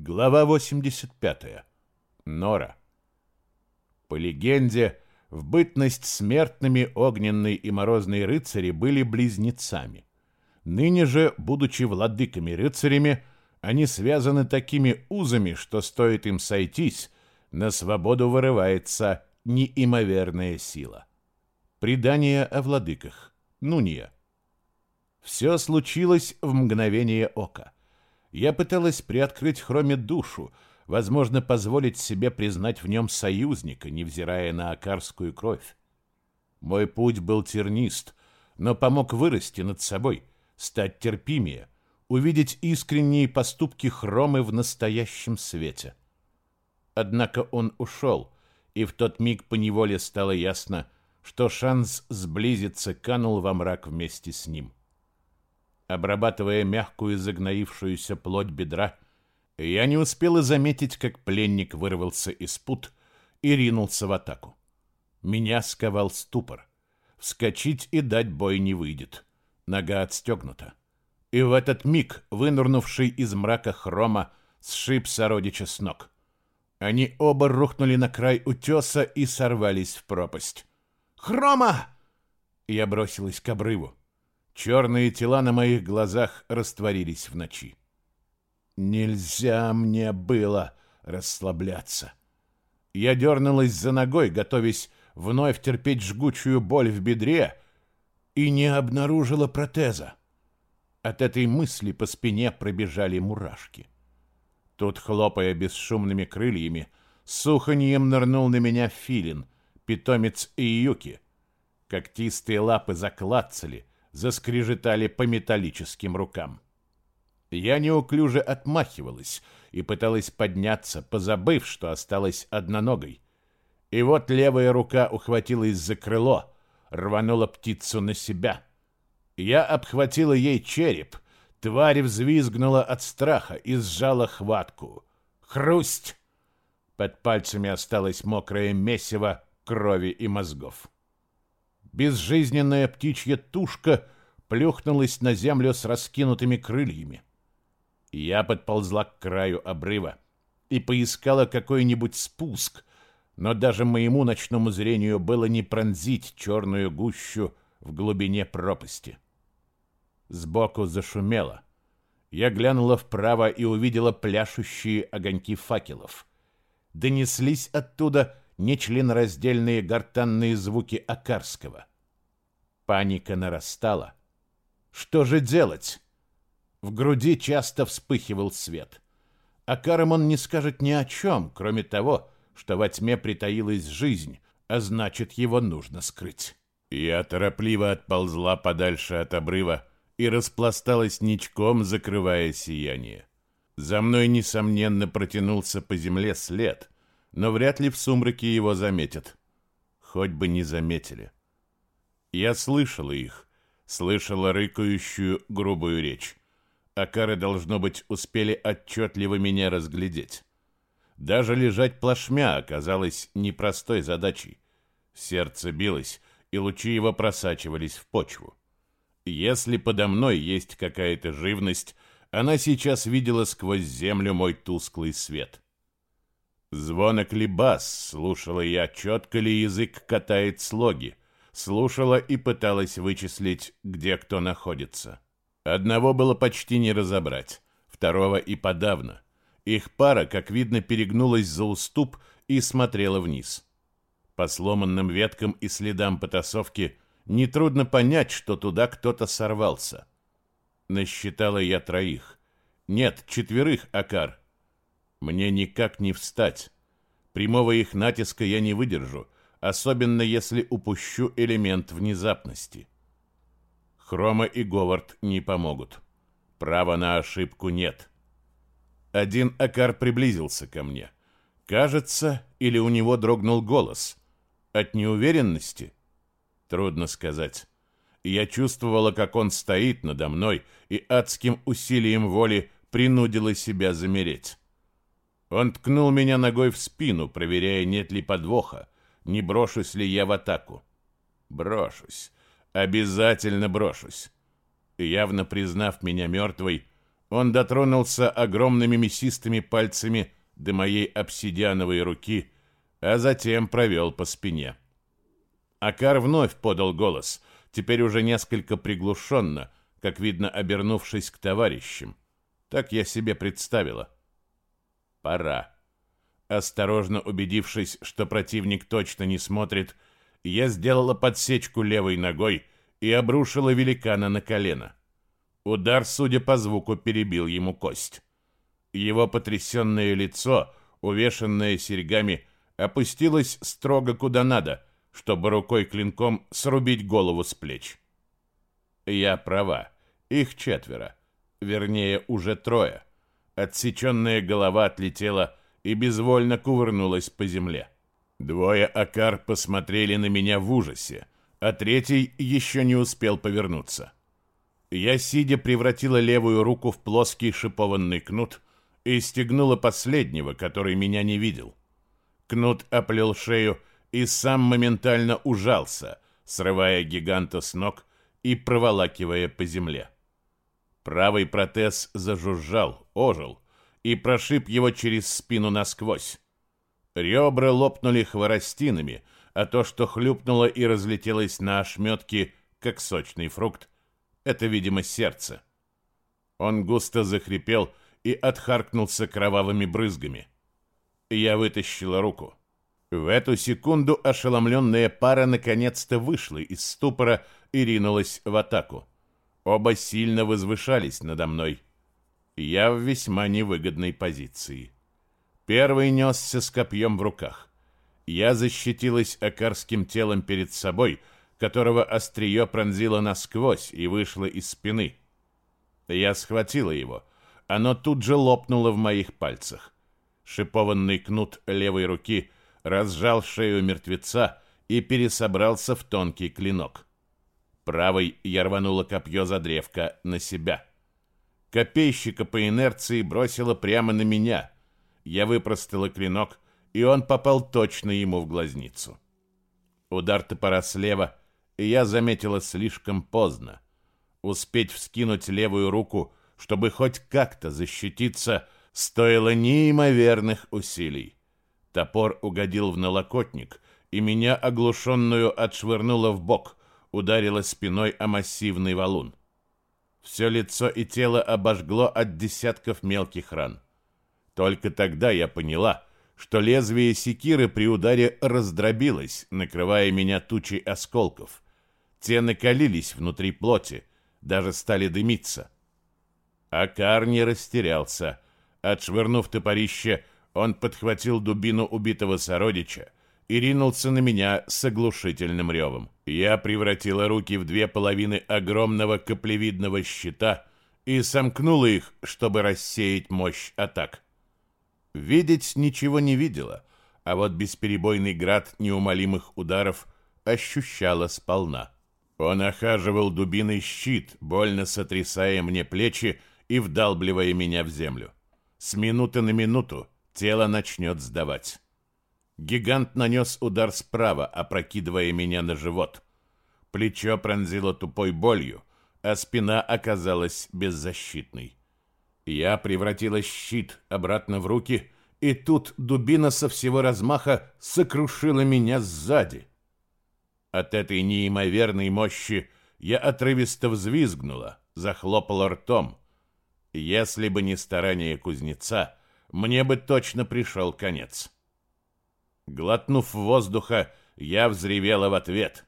Глава 85. Нора. По легенде, в бытность смертными огненные и морозные рыцари были близнецами. Ныне же, будучи владыками-рыцарями, они связаны такими узами, что стоит им сойтись, на свободу вырывается неимоверная сила. Предание о владыках. Нуния. Все случилось в мгновение ока. Я пыталась приоткрыть Хроме душу, возможно, позволить себе признать в нем союзника, невзирая на акарскую кровь. Мой путь был тернист, но помог вырасти над собой, стать терпимее, увидеть искренние поступки Хромы в настоящем свете. Однако он ушел, и в тот миг поневоле стало ясно, что шанс сблизиться канул во мрак вместе с ним. Обрабатывая мягкую загноившуюся плоть бедра, я не успела заметить, как пленник вырвался из пут и ринулся в атаку. Меня сковал ступор. Вскочить и дать бой не выйдет. Нога отстегнута. И в этот миг, вынурнувший из мрака хрома, сшиб сородича с ног. Они оба рухнули на край утеса и сорвались в пропасть. «Хрома!» Я бросилась к обрыву. Черные тела на моих глазах растворились в ночи. Нельзя мне было расслабляться. Я дернулась за ногой, готовясь вновь терпеть жгучую боль в бедре, и не обнаружила протеза. От этой мысли по спине пробежали мурашки. Тут, хлопая бесшумными крыльями, суханьем нырнул на меня филин, питомец Июки. Когтистые лапы заклацали, заскрежетали по металлическим рукам. Я неуклюже отмахивалась и пыталась подняться, позабыв, что осталась одноногой. И вот левая рука ухватилась за крыло, рванула птицу на себя. Я обхватила ей череп, тварь взвизгнула от страха и сжала хватку. Хрусть! Под пальцами осталось мокрое месиво крови и мозгов. Безжизненная птичья тушка плюхнулась на землю с раскинутыми крыльями. Я подползла к краю обрыва и поискала какой-нибудь спуск, но даже моему ночному зрению было не пронзить черную гущу в глубине пропасти. Сбоку зашумело. Я глянула вправо и увидела пляшущие огоньки факелов. Донеслись оттуда нечленораздельные гортанные звуки Акарского. Паника нарастала. Что же делать? В груди часто вспыхивал свет. А Карамон не скажет ни о чем, кроме того, что во тьме притаилась жизнь, а значит, его нужно скрыть. Я торопливо отползла подальше от обрыва и распласталась ничком, закрывая сияние. За мной, несомненно, протянулся по земле след — но вряд ли в сумраке его заметят. Хоть бы не заметили. Я слышала их, слышала рыкающую грубую речь. Акары, должно быть, успели отчетливо меня разглядеть. Даже лежать плашмя оказалось непростой задачей. Сердце билось, и лучи его просачивались в почву. Если подо мной есть какая-то живность, она сейчас видела сквозь землю мой тусклый свет. Звонок ли бас, слушала я, четко ли язык катает слоги, слушала и пыталась вычислить, где кто находится. Одного было почти не разобрать, второго и подавно. Их пара, как видно, перегнулась за уступ и смотрела вниз. По сломанным веткам и следам потасовки нетрудно понять, что туда кто-то сорвался. Насчитала я троих. Нет, четверых, Акар. Мне никак не встать. Прямого их натиска я не выдержу, особенно если упущу элемент внезапности. Хрома и Говард не помогут. Права на ошибку нет. Один Акар приблизился ко мне. Кажется, или у него дрогнул голос. От неуверенности? Трудно сказать. Я чувствовала, как он стоит надо мной и адским усилием воли принудила себя замереть. Он ткнул меня ногой в спину, проверяя, нет ли подвоха, не брошусь ли я в атаку. Брошусь. Обязательно брошусь. Явно признав меня мертвой, Он дотронулся огромными мясистыми пальцами до моей обсидиановой руки, а затем провел по спине. Акар вновь подал голос, теперь уже несколько приглушенно, как видно, обернувшись к товарищам. Так я себе представила. Пора. Осторожно убедившись, что противник точно не смотрит, я сделала подсечку левой ногой и обрушила великана на колено. Удар, судя по звуку, перебил ему кость. Его потрясенное лицо, увешанное серьгами, опустилось строго куда надо, чтобы рукой клинком срубить голову с плеч. Я права. Их четверо. Вернее, уже трое. Отсеченная голова отлетела и безвольно кувырнулась по земле. Двое акар посмотрели на меня в ужасе, а третий еще не успел повернуться. Я, сидя, превратила левую руку в плоский шипованный кнут и стегнула последнего, который меня не видел. Кнут оплел шею и сам моментально ужался, срывая гиганта с ног и проволакивая по земле. Правый протез зажужжал, ожил и прошиб его через спину насквозь. Ребра лопнули хворостинами, а то, что хлюпнуло и разлетелось на ошметки, как сочный фрукт, это, видимо, сердце. Он густо захрипел и отхаркнулся кровавыми брызгами. Я вытащила руку. В эту секунду ошеломленная пара наконец-то вышла из ступора и ринулась в атаку. Оба сильно возвышались надо мной. Я в весьма невыгодной позиции. Первый несся с копьем в руках. Я защитилась акарским телом перед собой — которого острие пронзило насквозь и вышло из спины. Я схватила его. Оно тут же лопнуло в моих пальцах. Шипованный кнут левой руки разжал шею мертвеца и пересобрался в тонкий клинок. Правой я рванула копье за древко на себя. Копейщика по инерции бросила прямо на меня. Я выпростала клинок, и он попал точно ему в глазницу. Удар топора слева — и я заметила слишком поздно. Успеть вскинуть левую руку, чтобы хоть как-то защититься, стоило неимоверных усилий. Топор угодил в налокотник, и меня, оглушенную, отшвырнуло в бок, ударило спиной о массивный валун. Все лицо и тело обожгло от десятков мелких ран. Только тогда я поняла, что лезвие секиры при ударе раздробилось, накрывая меня тучей осколков — те накалились внутри плоти, даже стали дымиться. Акар не растерялся. Отшвырнув топорище, он подхватил дубину убитого сородича и ринулся на меня с оглушительным ревом. Я превратила руки в две половины огромного каплевидного щита и сомкнула их, чтобы рассеять мощь атак. Видеть ничего не видела, а вот бесперебойный град неумолимых ударов ощущала сполна. Он охаживал дубиной щит, больно сотрясая мне плечи и вдалбливая меня в землю. С минуты на минуту тело начнет сдавать. Гигант нанес удар справа, опрокидывая меня на живот. Плечо пронзило тупой болью, а спина оказалась беззащитной. Я превратила щит обратно в руки, и тут дубина со всего размаха сокрушила меня сзади. От этой неимоверной мощи я отрывисто взвизгнула, захлопала ртом. Если бы не старание кузнеца, мне бы точно пришел конец. Глотнув воздуха, я взревела в ответ.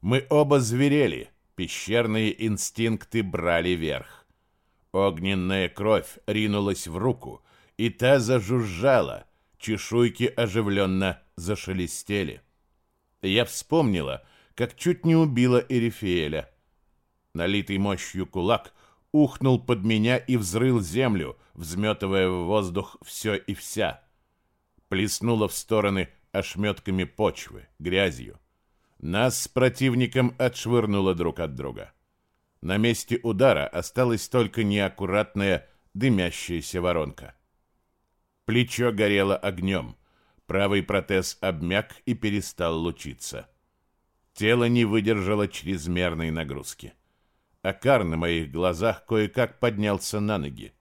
Мы оба зверели, пещерные инстинкты брали верх. Огненная кровь ринулась в руку, и та зажужжала, чешуйки оживленно зашелестели. Я вспомнила, как чуть не убила Эрифеэля. Налитый мощью кулак ухнул под меня и взрыл землю, взметывая в воздух все и вся. Плеснуло в стороны ошметками почвы, грязью. Нас с противником отшвырнуло друг от друга. На месте удара осталась только неаккуратная дымящаяся воронка. Плечо горело огнем. Правый протез обмяк и перестал лучиться. Тело не выдержало чрезмерной нагрузки. Акар на моих глазах кое-как поднялся на ноги.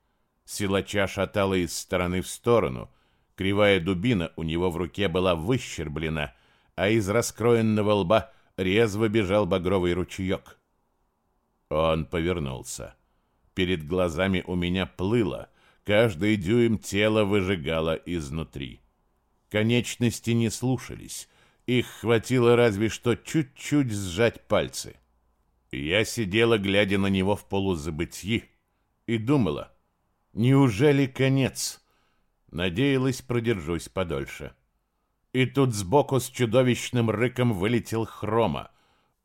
Силача шатала из стороны в сторону. Кривая дубина у него в руке была выщерблена, а из раскроенного лба резво бежал багровый ручеек. Он повернулся. Перед глазами у меня плыло, каждый дюйм тела выжигало изнутри. Конечности не слушались, их хватило разве что чуть-чуть сжать пальцы. Я сидела, глядя на него в полузабытии, и думала, неужели конец? Надеялась, продержусь подольше. И тут сбоку с чудовищным рыком вылетел Хрома.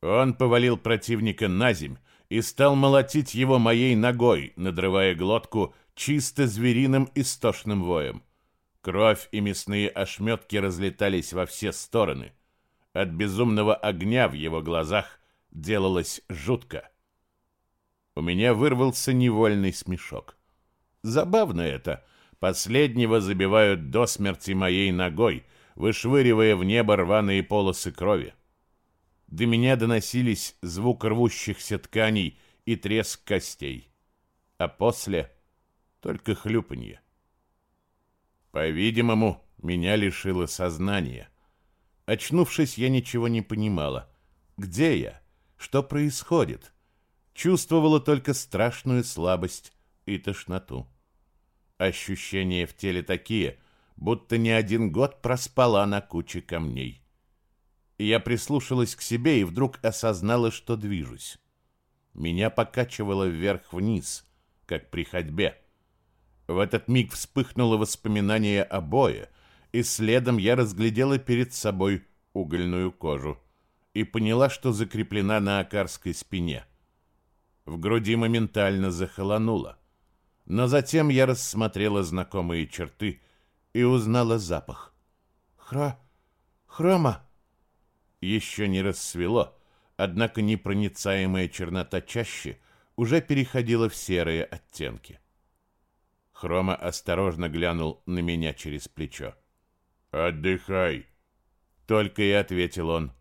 Он повалил противника на земь и стал молотить его моей ногой, надрывая глотку чисто звериным истошным воем. Кровь и мясные ошметки разлетались во все стороны. От безумного огня в его глазах делалось жутко. У меня вырвался невольный смешок. Забавно это. Последнего забивают до смерти моей ногой, вышвыривая в небо рваные полосы крови. До меня доносились звук рвущихся тканей и треск костей. А после только хлюпанье. По-видимому, меня лишило сознания. Очнувшись, я ничего не понимала. Где я? Что происходит? Чувствовала только страшную слабость и тошноту. Ощущения в теле такие, будто не один год проспала на куче камней. Я прислушалась к себе и вдруг осознала, что движусь. Меня покачивало вверх-вниз, как при ходьбе. В этот миг вспыхнуло воспоминание о бое, и следом я разглядела перед собой угольную кожу и поняла, что закреплена на акарской спине. В груди моментально захолонуло. Но затем я рассмотрела знакомые черты и узнала запах. «Хра... хрома!» Еще не рассвело, однако непроницаемая чернота чаще уже переходила в серые оттенки. Хрома осторожно глянул на меня через плечо. «Отдыхай!» Только и ответил он.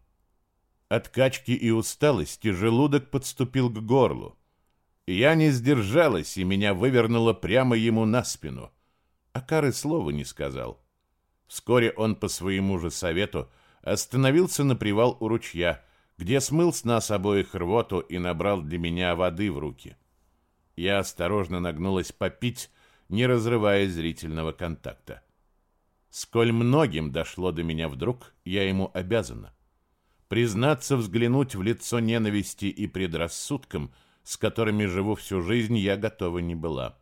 От качки и усталости желудок подступил к горлу. Я не сдержалась, и меня вывернуло прямо ему на спину. А Кары слова не сказал. Вскоре он по своему же совету остановился на привал у ручья, где смыл с нас обоих рвоту и набрал для меня воды в руки. Я осторожно нагнулась попить, не разрывая зрительного контакта. Сколь многим дошло до меня вдруг, я ему обязана. Признаться, взглянуть в лицо ненависти и предрассудкам, с которыми живу всю жизнь, я готова не была.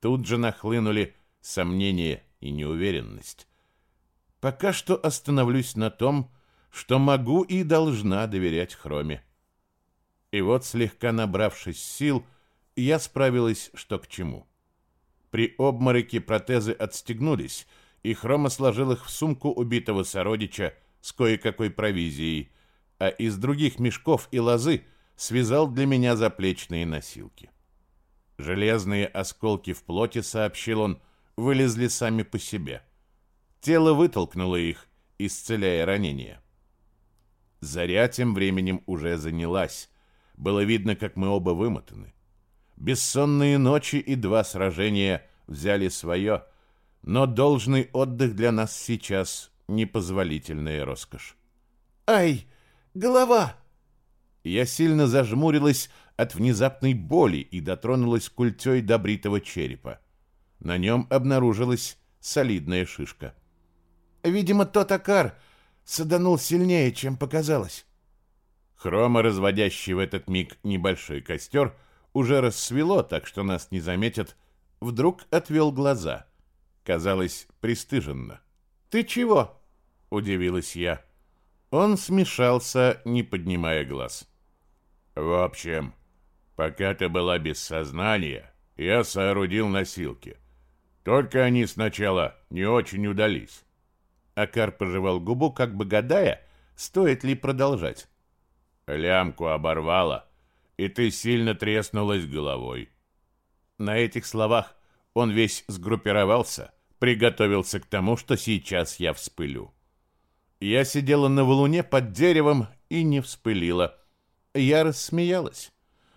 Тут же нахлынули сомнения и неуверенность. Пока что остановлюсь на том, что могу и должна доверять Хроме. И вот, слегка набравшись сил, я справилась, что к чему. При обмороке протезы отстегнулись, и Хрома сложил их в сумку убитого сородича с кое-какой провизией, а из других мешков и лозы связал для меня заплечные носилки. Железные осколки в плоти, сообщил он, вылезли сами по себе. Тело вытолкнуло их, исцеляя ранения. Заря тем временем уже занялась. Было видно, как мы оба вымотаны. Бессонные ночи и два сражения взяли свое, но должный отдых для нас сейчас непозволительная роскошь. «Ай, голова!» Я сильно зажмурилась от внезапной боли и дотронулась культей до бритого черепа. На нем обнаружилась солидная шишка. «Видимо, тот окар саданул сильнее, чем показалось». Хрома, разводящий в этот миг небольшой костер, — уже рассвело, так что нас не заметят, вдруг отвел глаза. Казалось, пристыженно. «Ты чего?» — удивилась я. Он смешался, не поднимая глаз. «В общем, пока ты была без сознания, я соорудил носилки. Только они сначала не очень удались». Акар пожевал губу, как бы гадая, стоит ли продолжать. Лямку оборвала, и ты сильно треснулась головой. На этих словах он весь сгруппировался, приготовился к тому, что сейчас я вспылю. Я сидела на валуне под деревом и не вспылила. Я рассмеялась.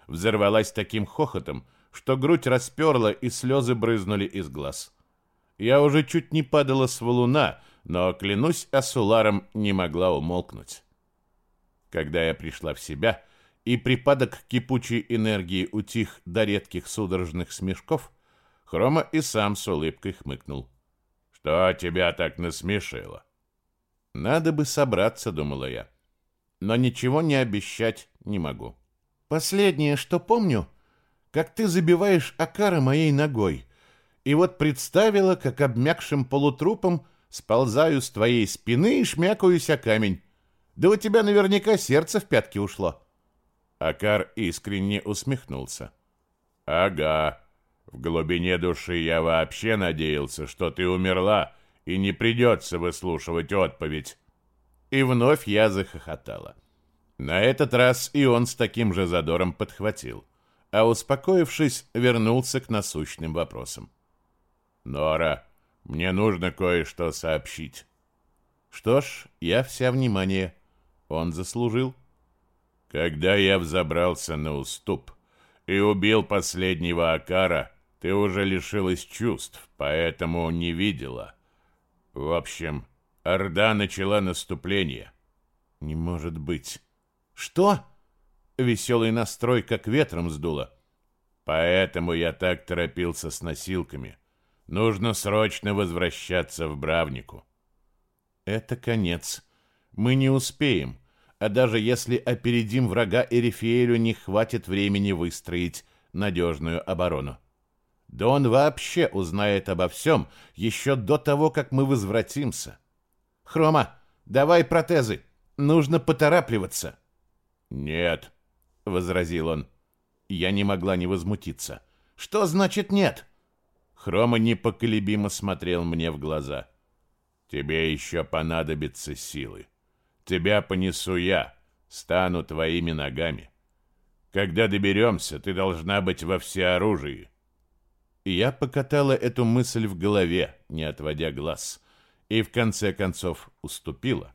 Взорвалась таким хохотом, что грудь расперла и слезы брызнули из глаз. Я уже чуть не падала с валуна, но, клянусь Асуларом, не могла умолкнуть. Когда я пришла в себя, и припадок кипучей энергии утих до редких судорожных смешков, Хрома и сам с улыбкой хмыкнул. «Что тебя так насмешило?» «Надо бы собраться», — думала я. «Но ничего не обещать не могу». «Последнее, что помню, как ты забиваешь Акара моей ногой, и вот представила, как обмякшим полутрупом сползаю с твоей спины и шмякаюсь о камень. Да у тебя наверняка сердце в пятки ушло». Акар искренне усмехнулся. «Ага, в глубине души я вообще надеялся, что ты умерла, и не придется выслушивать отповедь». И вновь я захохотала. На этот раз и он с таким же задором подхватил, а успокоившись, вернулся к насущным вопросам. «Нора, мне нужно кое-что сообщить». «Что ж, я вся внимание. Он заслужил». «Когда я взобрался на уступ и убил последнего Акара, ты уже лишилась чувств, поэтому не видела. В общем, Орда начала наступление». «Не может быть». «Что?» Веселый настрой как ветром сдуло. «Поэтому я так торопился с носилками». Нужно срочно возвращаться в Бравнику. Это конец. Мы не успеем. А даже если опередим врага Эрифеэлю, не хватит времени выстроить надежную оборону. Да он вообще узнает обо всем еще до того, как мы возвратимся. Хрома, давай протезы. Нужно поторапливаться. Нет, возразил он. Я не могла не возмутиться. Что значит нет? Хрома непоколебимо смотрел мне в глаза. «Тебе еще понадобятся силы. Тебя понесу я, стану твоими ногами. Когда доберемся, ты должна быть во всеоружии». И я покатала эту мысль в голове, не отводя глаз, и в конце концов уступила.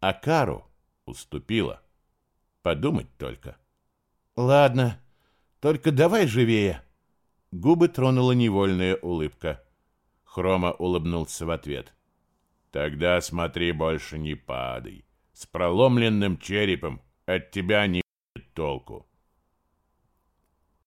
А Кару уступила. Подумать только. «Ладно, только давай живее». Губы тронула невольная улыбка. Хрома улыбнулся в ответ. «Тогда смотри, больше не падай. С проломленным черепом от тебя не толку».